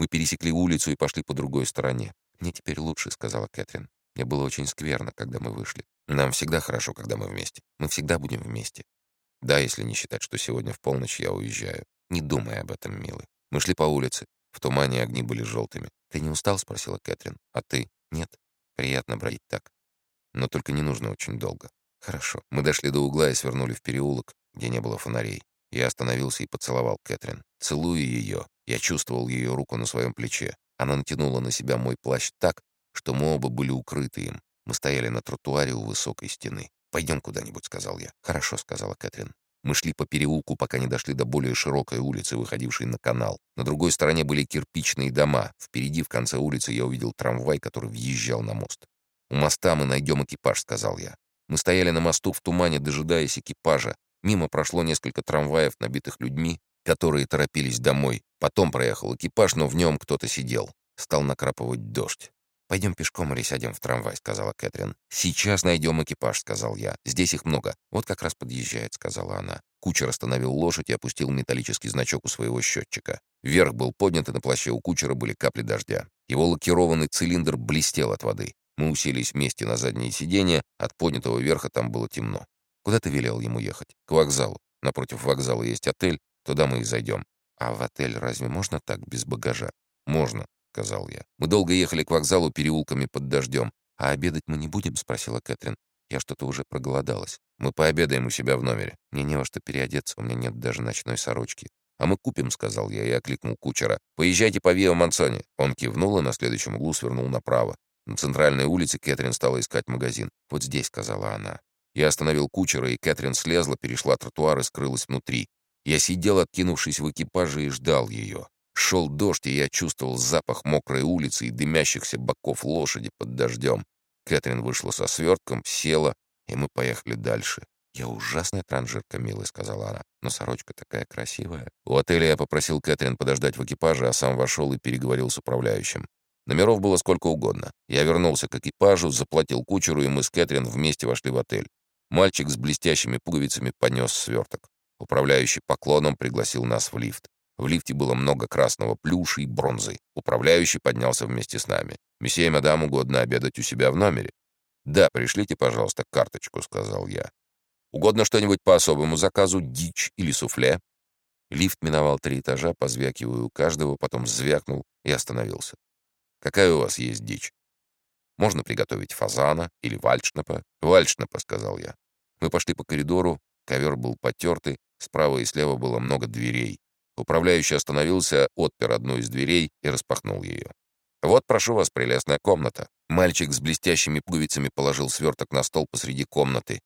Мы пересекли улицу и пошли по другой стороне. «Мне теперь лучше», — сказала Кэтрин. «Мне было очень скверно, когда мы вышли. Нам всегда хорошо, когда мы вместе. Мы всегда будем вместе. Да, если не считать, что сегодня в полночь я уезжаю. Не думай об этом, милый. Мы шли по улице. В тумане огни были желтыми. «Ты не устал?» — спросила Кэтрин. «А ты?» «Нет. Приятно бродить так. Но только не нужно очень долго». «Хорошо». Мы дошли до угла и свернули в переулок, где не было фонарей. Я остановился и поцеловал Кэтрин. Целуя ее, я чувствовал ее руку на своем плече. Она натянула на себя мой плащ так, что мы оба были укрыты им. Мы стояли на тротуаре у высокой стены. «Пойдем куда-нибудь», — сказал я. «Хорошо», — сказала Кэтрин. Мы шли по переулку, пока не дошли до более широкой улицы, выходившей на канал. На другой стороне были кирпичные дома. Впереди, в конце улицы, я увидел трамвай, который въезжал на мост. «У моста мы найдем экипаж», — сказал я. Мы стояли на мосту в тумане, дожидаясь экипажа. Мимо прошло несколько трамваев, набитых людьми, которые торопились домой. Потом проехал экипаж, но в нем кто-то сидел. Стал накрапывать дождь. «Пойдем пешком или сядем в трамвай», — сказала Кэтрин. «Сейчас найдем экипаж», — сказал я. «Здесь их много. Вот как раз подъезжает», — сказала она. Кучер остановил лошадь и опустил металлический значок у своего счетчика. Вверх был поднят, и на плаще у кучера были капли дождя. Его лакированный цилиндр блестел от воды. Мы уселись вместе на заднее сиденье, от поднятого верха там было темно. «Куда ты велел ему ехать?» «К вокзалу. Напротив вокзала есть отель, туда мы и зайдем». «А в отель разве можно так, без багажа?» «Можно. — сказал я. Мы долго ехали к вокзалу переулками под дождем. «А обедать мы не будем?» — спросила Кэтрин. «Я что-то уже проголодалась. Мы пообедаем у себя в номере. Мне не во что переодеться, у меня нет даже ночной сорочки». «А мы купим», — сказал я и окликнул кучера. «Поезжайте по Вио Мансоне». Он кивнул и на следующем углу свернул направо. На центральной улице Кэтрин стала искать магазин. «Вот здесь», — сказала она. Я остановил кучера, и Кэтрин слезла, перешла тротуар и скрылась внутри. Я сидел, откинувшись в экипаже, и ждал ее. Шел дождь, и я чувствовал запах мокрой улицы и дымящихся боков лошади под дождем. Кэтрин вышла со свертком, села, и мы поехали дальше. «Я ужасная транжирка, милая», — сказала она, — «но сорочка такая красивая». У отеля я попросил Кэтрин подождать в экипаже, а сам вошел и переговорил с управляющим. Номеров было сколько угодно. Я вернулся к экипажу, заплатил кучеру, и мы с Кэтрин вместе вошли в отель. Мальчик с блестящими пуговицами понес сверток. Управляющий поклоном пригласил нас в лифт. В лифте было много красного плюша и бронзы. Управляющий поднялся вместе с нами. «Месье и мадам угодно обедать у себя в номере?» «Да, пришлите, пожалуйста, карточку», — сказал я. «Угодно что-нибудь по особому заказу, дичь или суфле?» Лифт миновал три этажа, позвякивая у каждого, потом звякнул и остановился. «Какая у вас есть дичь?» «Можно приготовить фазана или вальшнапа?» «Вальшнапа», — сказал я. Мы пошли по коридору, ковер был потертый, справа и слева было много дверей. Управляющий остановился, отпер одну из дверей и распахнул ее. «Вот, прошу вас, прелестная комната». Мальчик с блестящими пуговицами положил сверток на стол посреди комнаты.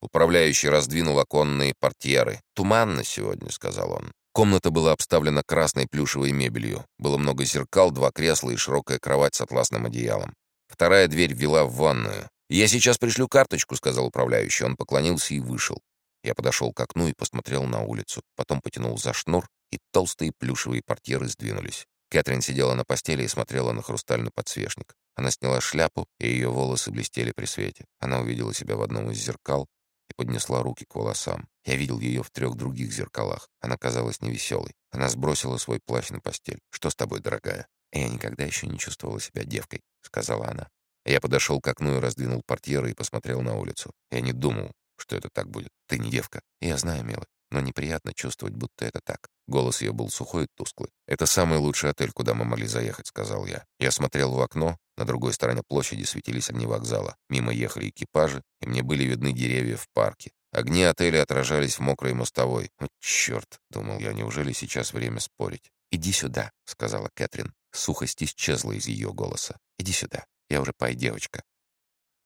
Управляющий раздвинул оконные портьеры. «Туманно сегодня», — сказал он. Комната была обставлена красной плюшевой мебелью. Было много зеркал, два кресла и широкая кровать с атласным одеялом. Вторая дверь вела в ванную. «Я сейчас пришлю карточку», — сказал управляющий. Он поклонился и вышел. Я подошел к окну и посмотрел на улицу. Потом потянул за шнур и толстые плюшевые портьеры сдвинулись. Кэтрин сидела на постели и смотрела на хрустальный подсвечник. Она сняла шляпу, и ее волосы блестели при свете. Она увидела себя в одном из зеркал и поднесла руки к волосам. Я видел ее в трех других зеркалах. Она казалась невеселой. Она сбросила свой плащ на постель. «Что с тобой, дорогая?» «Я никогда еще не чувствовала себя девкой», — сказала она. Я подошел к окну и раздвинул портьеры и посмотрел на улицу. Я не думал, что это так будет. Ты не девка. Я знаю, милый, но неприятно чувствовать, будто это так. Голос ее был сухой и тусклый. «Это самый лучший отель, куда мы могли заехать», — сказал я. Я смотрел в окно. На другой стороне площади светились огни вокзала. Мимо ехали экипажи, и мне были видны деревья в парке. Огни отеля отражались в мокрой мостовой. «Вот черт!» — думал я, неужели сейчас время спорить? «Иди сюда», — сказала Кэтрин. Сухость исчезла из ее голоса. «Иди сюда. Я уже пай девочка».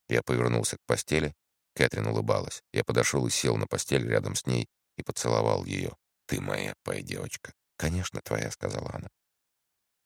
Я повернулся к постели. Кэтрин улыбалась. Я подошел и сел на постель рядом с ней и поцеловал ее. «Ты моя пай девочка». «Конечно, твоя», — сказала она.